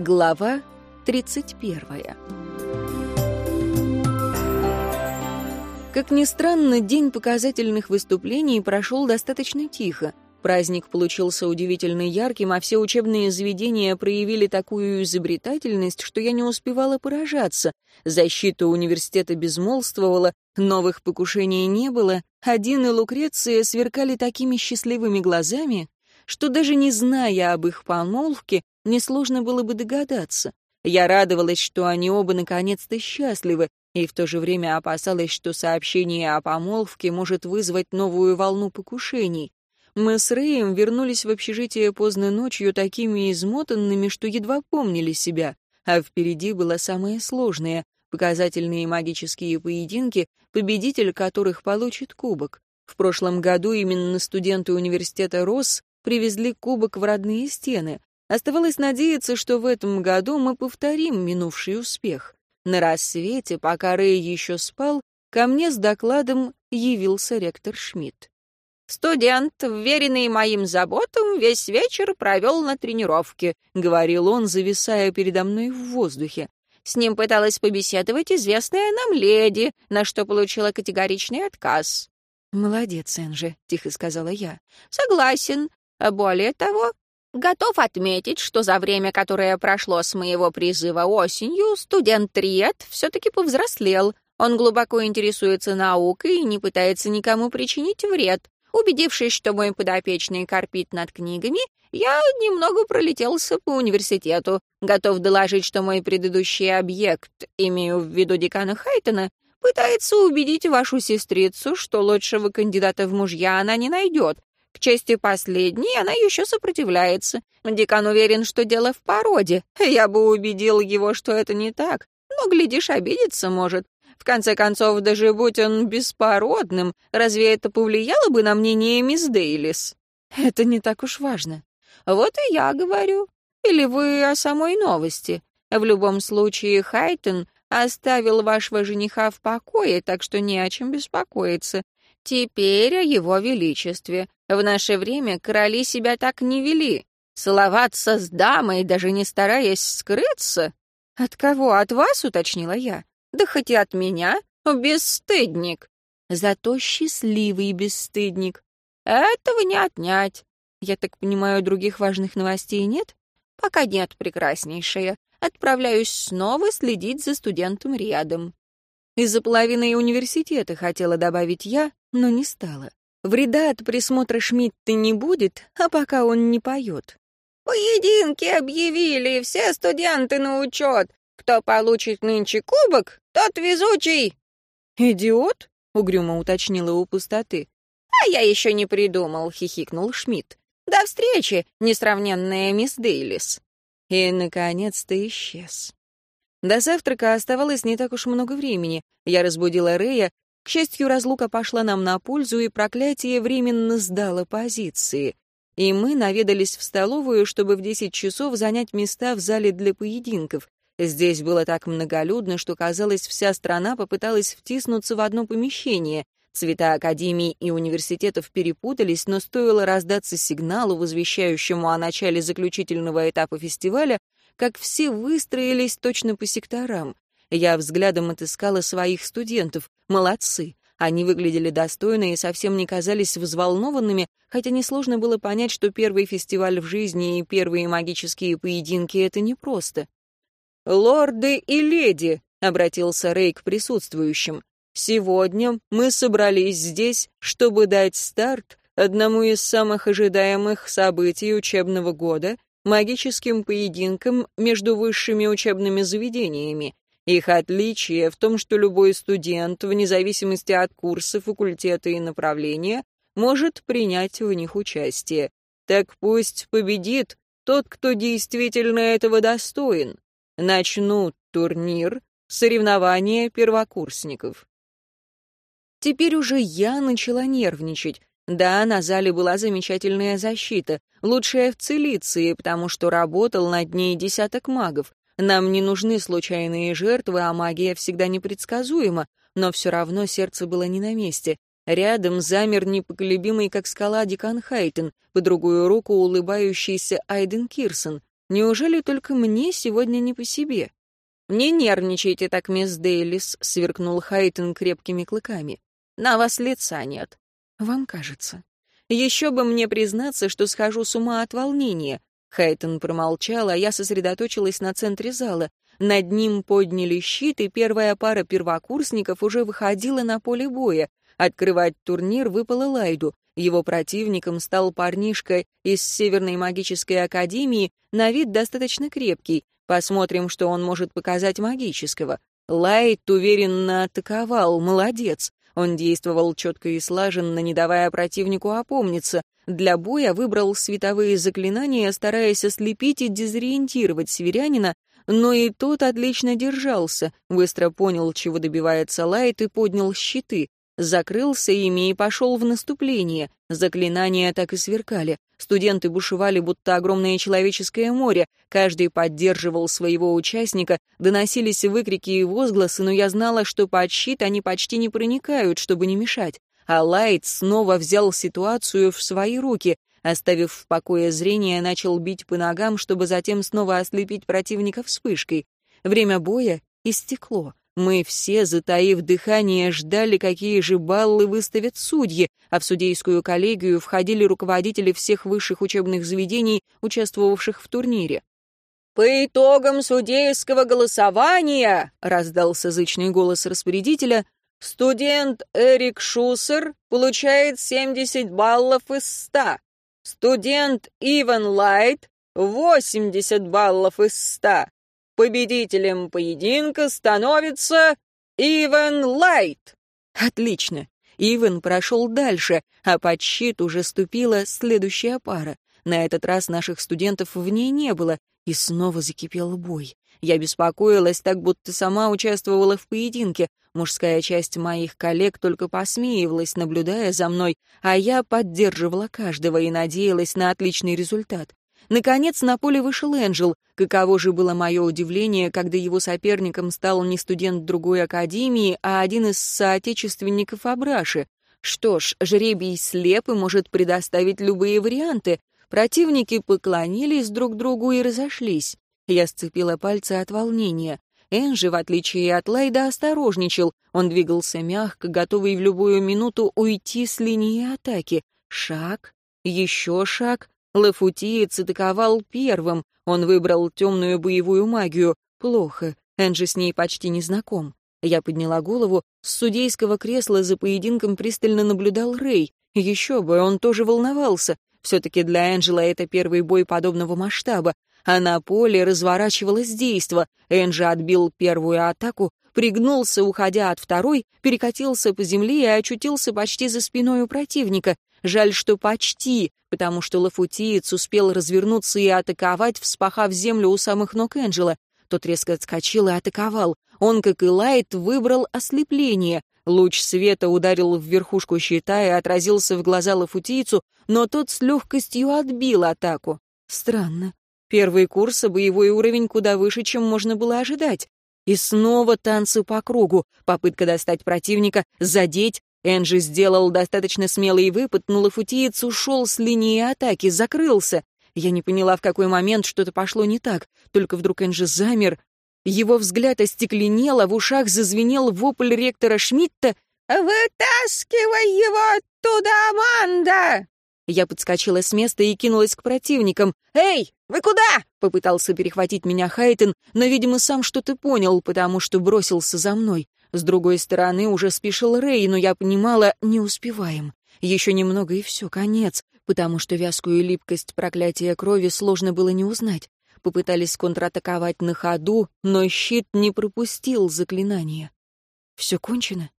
Глава 31. Как ни странно, день показательных выступлений прошел достаточно тихо. Праздник получился удивительно ярким, а все учебные заведения проявили такую изобретательность, что я не успевала поражаться. Защита университета безмолвствовала, новых покушений не было, один и Лукреция сверкали такими счастливыми глазами, что даже не зная об их помолвке, несложно было бы догадаться. Я радовалась, что они оба наконец-то счастливы, и в то же время опасалась, что сообщение о помолвке может вызвать новую волну покушений. Мы с Рэем вернулись в общежитие поздно ночью такими измотанными, что едва помнили себя, а впереди было самое сложное — показательные магические поединки, победитель которых получит кубок. В прошлом году именно студенты университета Росс привезли кубок в родные стены. Оставалось надеяться, что в этом году мы повторим минувший успех. На рассвете, пока Рэй еще спал, ко мне с докладом явился ректор Шмидт. «Студент, вверенный моим заботам, весь вечер провел на тренировке», — говорил он, зависая передо мной в воздухе. «С ним пыталась побеседовать известная нам леди, на что получила категоричный отказ». «Молодец, Энжи», — тихо сказала я. «Согласен. Более того, Готов отметить, что за время, которое прошло с моего призыва осенью, студент Триет все-таки повзрослел. Он глубоко интересуется наукой и не пытается никому причинить вред. Убедившись, что мой подопечный корпит над книгами, я немного пролетелся по университету, готов доложить, что мой предыдущий объект, имею в виду декана Хайтона, пытается убедить вашу сестрицу, что лучшего кандидата в мужья она не найдет, к чести последней, она еще сопротивляется. Декан уверен, что дело в породе. Я бы убедил его, что это не так. Но, глядишь, обидеться может. В конце концов, даже будь он беспородным, разве это повлияло бы на мнение мисс Дейлис? Это не так уж важно. Вот и я говорю. Или вы о самой новости? В любом случае, Хайтон оставил вашего жениха в покое, так что не о чем беспокоиться. Теперь о его величестве. В наше время короли себя так не вели. Целоваться с дамой, даже не стараясь скрыться. От кого? От вас, уточнила я. Да хоть и от меня. Бесстыдник. Зато счастливый бесстыдник. Этого не отнять. Я так понимаю, других важных новостей нет? Пока нет, прекраснейшая. Отправляюсь снова следить за студентом рядом. Из-за половины университета хотела добавить я, но не стала. Вреда от присмотра Шмидта не будет, а пока он не поет. «Поединки объявили, все студенты на учет. Кто получит нынче кубок, тот везучий». «Идиот?» — угрюмо уточнила у пустоты. «А я еще не придумал», — хихикнул Шмидт. «До встречи, несравненная мисс Дейлис». И, наконец-то, исчез. До завтрака оставалось не так уж много времени. Я разбудила Рея, к счастью, разлука пошла нам на пользу, и проклятие временно сдало позиции. И мы наведались в столовую, чтобы в десять часов занять места в зале для поединков. Здесь было так многолюдно, что, казалось, вся страна попыталась втиснуться в одно помещение. Цвета академий и университетов перепутались, но стоило раздаться сигналу, возвещающему о начале заключительного этапа фестиваля, как все выстроились точно по секторам. Я взглядом отыскала своих студентов. Молодцы. Они выглядели достойно и совсем не казались взволнованными, хотя несложно было понять, что первый фестиваль в жизни и первые магические поединки — это непросто. «Лорды и леди», — обратился Рей к присутствующим, — «сегодня мы собрались здесь, чтобы дать старт одному из самых ожидаемых событий учебного года — магическим поединкам между высшими учебными заведениями. Их отличие в том, что любой студент, вне зависимости от курса, факультета и направления, может принять в них участие. Так пусть победит тот, кто действительно этого достоин. Начнут турнир, соревнования первокурсников. Теперь уже я начала нервничать. Да, на зале была замечательная защита, лучшая в Цилиции, потому что работал над ней десяток магов. Нам не нужны случайные жертвы, а магия всегда непредсказуема, но все равно сердце было не на месте. Рядом замер непоколебимый, как скала, Дикан Хайтен, по другую руку улыбающийся Айден Кирсон. Неужели только мне сегодня не по себе? «Не нервничайте так, мисс Дейлис», — сверкнул Хайтон крепкими клыками. «На вас лица нет». «Вам кажется». «Еще бы мне признаться, что схожу с ума от волнения». Хайтон промолчал, а я сосредоточилась на центре зала. Над ним подняли щит, и первая пара первокурсников уже выходила на поле боя. Открывать турнир выпало Лайту. Его противником стал парнишка из Северной магической академии, на вид достаточно крепкий. Посмотрим, что он может показать магического. Лайт уверенно атаковал, молодец. Он действовал четко и слаженно, не давая противнику опомниться. Для боя выбрал световые заклинания, стараясь ослепить и дезориентировать северянина, но и тот отлично держался, быстро понял, чего добивается Лайт, и поднял щиты закрылся ими и пошел в наступление. Заклинания так и сверкали. Студенты бушевали, будто огромное человеческое море. Каждый поддерживал своего участника, доносились выкрики и возгласы, но я знала, что под щит они почти не проникают, чтобы не мешать. А Лайт снова взял ситуацию в свои руки. Оставив в покое зрение, начал бить по ногам, чтобы затем снова ослепить противника вспышкой. Время боя истекло. Мы все, затаив дыхание, ждали, какие же баллы выставят судьи, а в судейскую коллегию входили руководители всех высших учебных заведений, участвовавших в турнире. «По итогам судейского голосования», — раздался зычный голос распорядителя, «студент Эрик Шусер получает 70 баллов из 100, студент Иван Лайт — 80 баллов из 100, Победителем поединка становится Иван Лайт. Отлично. Иван прошел дальше, а под щит уже ступила следующая пара. На этот раз наших студентов в ней не было, и снова закипел бой. Я беспокоилась, так будто сама участвовала в поединке. Мужская часть моих коллег только посмеивалась, наблюдая за мной, а я поддерживала каждого и надеялась на отличный результат. Наконец на поле вышел Энджел. Каково же было мое удивление, когда его соперником стал не студент другой академии, а один из соотечественников Абраши. Что ж, жребий слеп и может предоставить любые варианты. Противники поклонились друг другу и разошлись. Я сцепила пальцы от волнения. Энджи, в отличие от Лайда, осторожничал. Он двигался мягко, готовый в любую минуту уйти с линии атаки. Шаг, еще шаг, Лафутиец атаковал первым. Он выбрал темную боевую магию. Плохо. Энджи с ней почти не знаком. Я подняла голову. С судейского кресла за поединком пристально наблюдал Рэй. Еще бы, он тоже волновался. Все-таки для Энджела это первый бой подобного масштаба. А на поле разворачивалось действо. Энджи отбил первую атаку, пригнулся, уходя от второй, перекатился по земле и очутился почти за спиной у противника. Жаль, что почти, потому что лафутиец успел развернуться и атаковать, вспахав землю у самых ног Энджела. Тот резко отскочил и атаковал. Он, как и Лайт, выбрал ослепление. Луч света ударил в верхушку щита и отразился в глаза лафутийцу, но тот с легкостью отбил атаку. Странно. Первый курс, а боевой уровень куда выше, чем можно было ожидать. И снова танцы по кругу, попытка достать противника, задеть, Энджи сделал достаточно смелый выпад, но лафутиец ушел с линии атаки, закрылся. Я не поняла, в какой момент что-то пошло не так, только вдруг Энджи замер. Его взгляд остекленел, а в ушах зазвенел вопль ректора Шмидта «Вытаскивай его оттуда, Аманда!» Я подскочила с места и кинулась к противникам. «Эй, вы куда?» — попытался перехватить меня Хайтен, но, видимо, сам что-то понял, потому что бросился за мной. С другой стороны уже спешил Рэй, но я понимала, не успеваем. Еще немного и все, конец, потому что вязкую липкость проклятия крови сложно было не узнать. Попытались контратаковать на ходу, но щит не пропустил заклинание. Все кончено.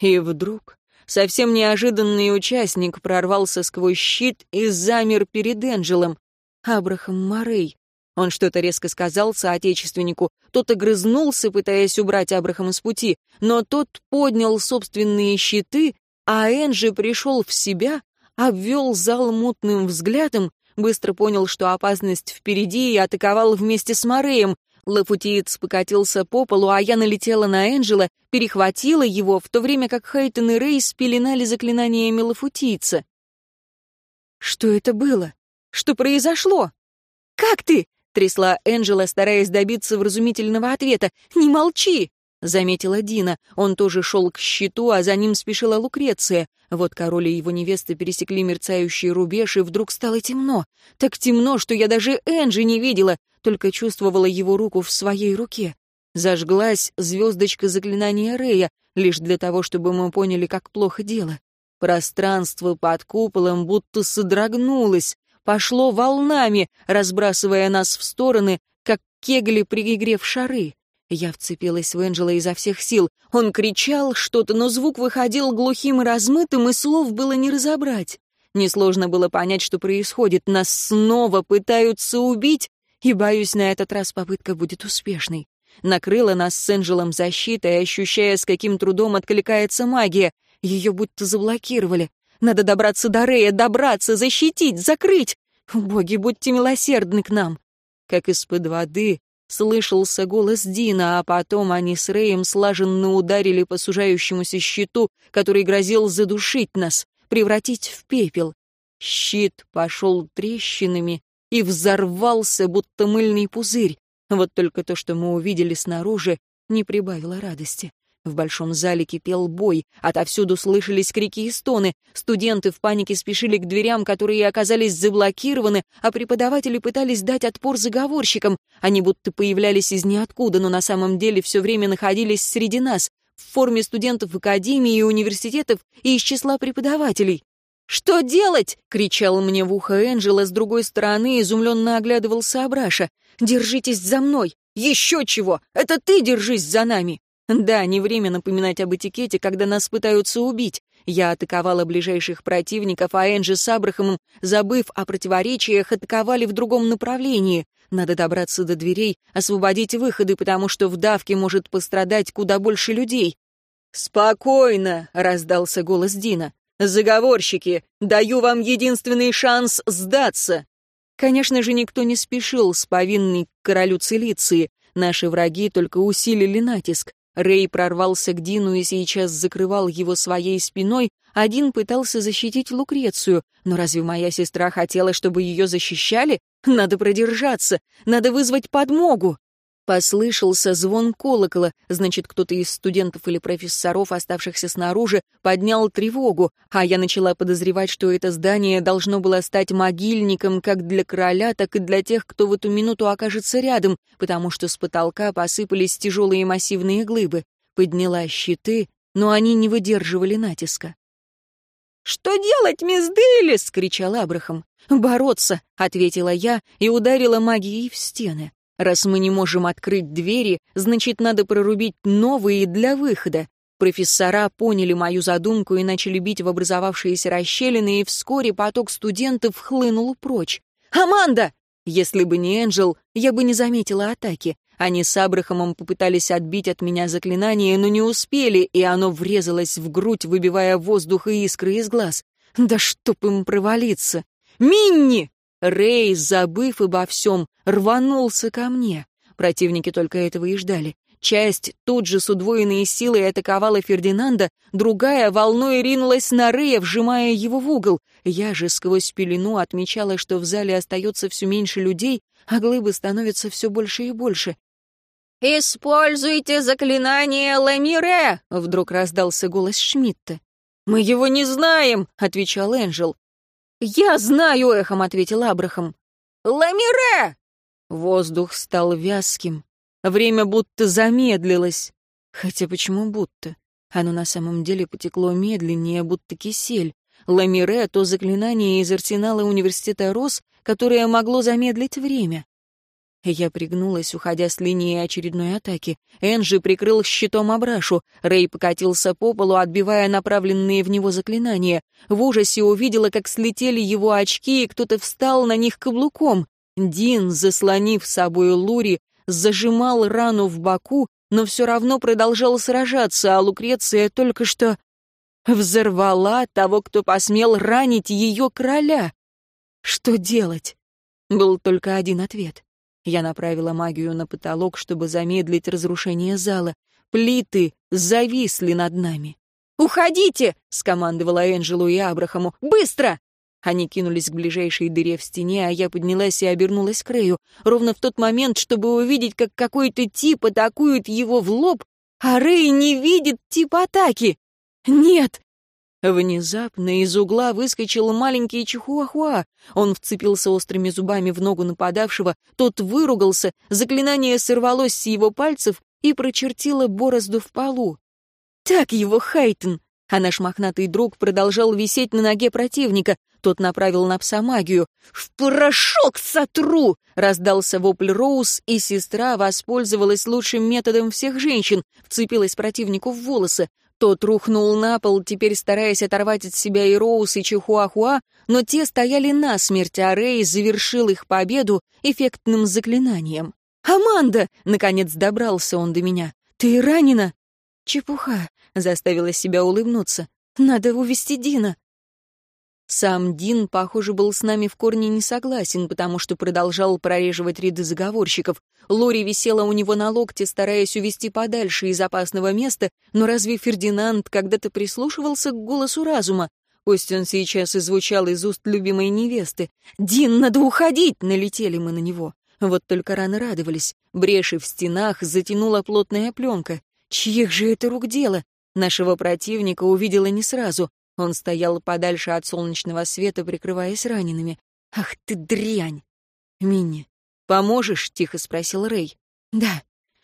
И вдруг совсем неожиданный участник прорвался сквозь щит и замер перед Энджелом. Абрахам Морей, он что-то резко сказал соотечественнику, тот огрызнулся, пытаясь убрать Абрахама с пути, но тот поднял собственные щиты, а Энджи пришел в себя, обвел зал мутным взглядом, быстро понял, что опасность впереди, и атаковал вместе с Мореем. Лафутиец покатился по полу, а я налетела на Энджела, перехватила его, в то время как Хейтон и Рей спеленали заклинаниями Лафутийца. Что это было? Что произошло? «Как ты?» Трясла Энджела, стараясь добиться вразумительного ответа. «Не молчи!» — заметила Дина. Он тоже шел к щиту, а за ним спешила Лукреция. Вот король и его невеста пересекли мерцающий рубеж, и вдруг стало темно. Так темно, что я даже Энджи не видела, только чувствовала его руку в своей руке. Зажглась звездочка заклинания Рея, лишь для того, чтобы мы поняли, как плохо дело. Пространство под куполом будто содрогнулось, пошло волнами, разбрасывая нас в стороны, как кегли при игре в шары. Я вцепилась в Энджела изо всех сил. Он кричал что-то, но звук выходил глухим и размытым, и слов было не разобрать. Несложно было понять, что происходит. Нас снова пытаются убить, и, боюсь, на этот раз попытка будет успешной. Накрыла нас с Энджелом защитой, ощущая, с каким трудом откликается магия. Ее будто заблокировали. Надо добраться до Рея, добраться, защитить, закрыть. Боги, будьте милосердны к нам. Как из-под воды слышался голос Дина, а потом они с Рэем слаженно ударили по сужающемуся щиту, который грозил задушить нас, превратить в пепел. Щит пошел трещинами и взорвался, будто мыльный пузырь. Вот только то, что мы увидели снаружи, не прибавило радости. В большом зале кипел бой, отовсюду слышались крики и стоны. Студенты в панике спешили к дверям, которые оказались заблокированы, а преподаватели пытались дать отпор заговорщикам. Они будто появлялись из ниоткуда, но на самом деле все время находились среди нас, в форме студентов академии и университетов и из числа преподавателей. «Что делать?» — кричал мне в ухо Энджела с другой стороны, изумленно оглядывался Абраша. «Держитесь за мной! Еще чего! Это ты держись за нами!» Да, не время напоминать об этикете, когда нас пытаются убить. Я атаковала ближайших противников, а Энджи с Абрахамом, забыв о противоречиях, атаковали в другом направлении. Надо добраться до дверей, освободить выходы, потому что в давке может пострадать куда больше людей. «Спокойно!» — раздался голос Дина. «Заговорщики, даю вам единственный шанс сдаться!» Конечно же, никто не спешил с повинной к королю Цилиции. Наши враги только усилили натиск. Рэй прорвался к Дину и сейчас закрывал его своей спиной, один пытался защитить Лукрецию. Но разве моя сестра хотела, чтобы ее защищали? Надо продержаться, надо вызвать подмогу. Послышался звон колокола, значит, кто-то из студентов или профессоров, оставшихся снаружи, поднял тревогу, а я начала подозревать, что это здание должно было стать могильником как для короля, так и для тех, кто в эту минуту окажется рядом, потому что с потолка посыпались тяжелые массивные глыбы. Подняла щиты, но они не выдерживали натиска. «Что делать, мисс Дейлис?» — кричал Абрахам. «Бороться», — ответила я и ударила магией в стены. Раз мы не можем открыть двери, значит, надо прорубить новые для выхода. Профессора поняли мою задумку и начали бить в образовавшиеся расщелины, и вскоре поток студентов хлынул прочь. «Аманда!» Если бы не Энджел, я бы не заметила атаки. Они с Абрахамом попытались отбить от меня заклинание, но не успели, и оно врезалось в грудь, выбивая воздух и искры из глаз. Да чтоб им провалиться! «Минни!» Рэй, забыв обо всем, рванулся ко мне. Противники только этого и ждали. Часть тут же с удвоенной силой атаковала Фердинанда, другая волной ринулась на Рэя, вжимая его в угол. Я же сквозь пелену отмечала, что в зале остается все меньше людей, а глыбы становятся все больше и больше. «Используйте заклинание Ламире!» — вдруг раздался голос Шмидта. «Мы его не знаем!» — отвечал Энджел. «Я знаю!» — эхом ответил Абрахам. «Ламире!» Воздух стал вязким. Время будто замедлилось. Хотя почему будто? Оно на самом деле потекло медленнее, будто кисель. Ламире — то заклинание из арсенала университета Рос, которое могло замедлить время. Я пригнулась, уходя с линии очередной атаки. Энджи прикрыл щитом Абрашу. Рэй покатился по полу, отбивая направленные в него заклинания. В ужасе увидела, как слетели его очки, и кто-то встал на них каблуком. Дин, заслонив собой Лури, зажимал рану в боку, но все равно продолжал сражаться, а Лукреция только что взорвала того, кто посмел ранить ее короля. Что делать? Был только один ответ. Я направила магию на потолок, чтобы замедлить разрушение зала. Плиты зависли над нами. «Уходите!» — скомандовала Энджелу и Абрахаму. «Быстро!» Они кинулись к ближайшей дыре в стене, а я поднялась и обернулась к Рэю, ровно в тот момент, чтобы увидеть, как какой-то тип атакует его в лоб, а Рэй не видит тип атаки. Нет! Внезапно из угла выскочил маленький чихуахуа. Он вцепился острыми зубами в ногу нападавшего, тот выругался, заклинание сорвалось с его пальцев и прочертило борозду в полу. «Так его, Хайтон!» А наш мохнатый друг продолжал висеть на ноге противника. Тот направил на пса магию. «В порошок сотру!» — раздался вопль Роуз, и сестра воспользовалась лучшим методом всех женщин, вцепилась противнику в волосы. Тот рухнул на пол, теперь стараясь оторвать от себя и Роуз, и Чихуахуа, но те стояли насмерть, а Рэй завершил их победу эффектным заклинанием. «Аманда!» — наконец добрался он до меня. «Ты ранена?» «Чепуха!» — заставила себя улыбнуться. «Надо увести Дина!» Сам Дин, похоже, был с нами в корне не согласен, потому что продолжал прореживать ряды заговорщиков. Лори висела у него на локте, стараясь увести подальше из опасного места, но разве Фердинанд когда-то прислушивался к голосу разума? Пусть он сейчас и звучал из уст любимой невесты. «Дин, надо уходить!» — налетели мы на него. Вот только рано радовались. Бреши в стенах затянула плотная пленка. Чьих же это рук дело? Нашего противника увидела не сразу. Он стоял подальше от солнечного света, прикрываясь ранеными. «Ах ты дрянь!» «Минни, поможешь?» — тихо спросил Рэй. «Да».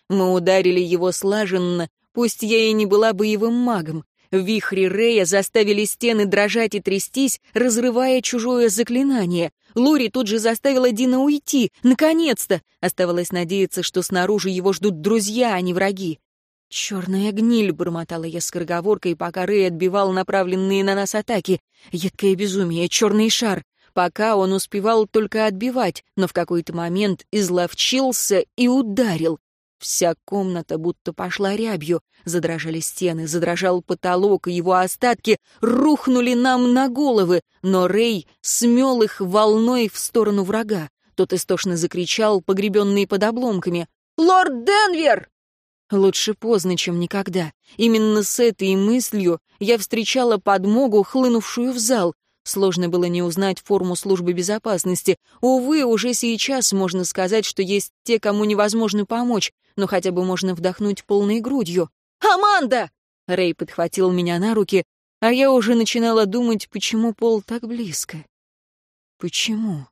Мы ударили его слаженно, пусть я и не была боевым магом. Вихри Рэя заставили стены дрожать и трястись, разрывая чужое заклинание. Лори тут же заставила Дина уйти. Наконец-то! Оставалось надеяться, что снаружи его ждут друзья, а не враги. «Черная гниль», — бормотала я скороговоркой, пока Рэй отбивал направленные на нас атаки. Едкое безумие, черный шар. Пока он успевал только отбивать, но в какой-то момент изловчился и ударил. Вся комната будто пошла рябью. Задрожали стены, задрожал потолок, и его остатки рухнули нам на головы, но Рэй смел их волной в сторону врага. Тот истошно закричал, погребенный под обломками. «Лорд Денвер!» Лучше поздно, чем никогда. Именно с этой мыслью я встречала подмогу, хлынувшую в зал. Сложно было не узнать форму службы безопасности. Увы, уже сейчас можно сказать, что есть те, кому невозможно помочь, но хотя бы можно вдохнуть полной грудью. «Аманда!» Рэй подхватил меня на руки, а я уже начинала думать, почему Пол так близко. Почему?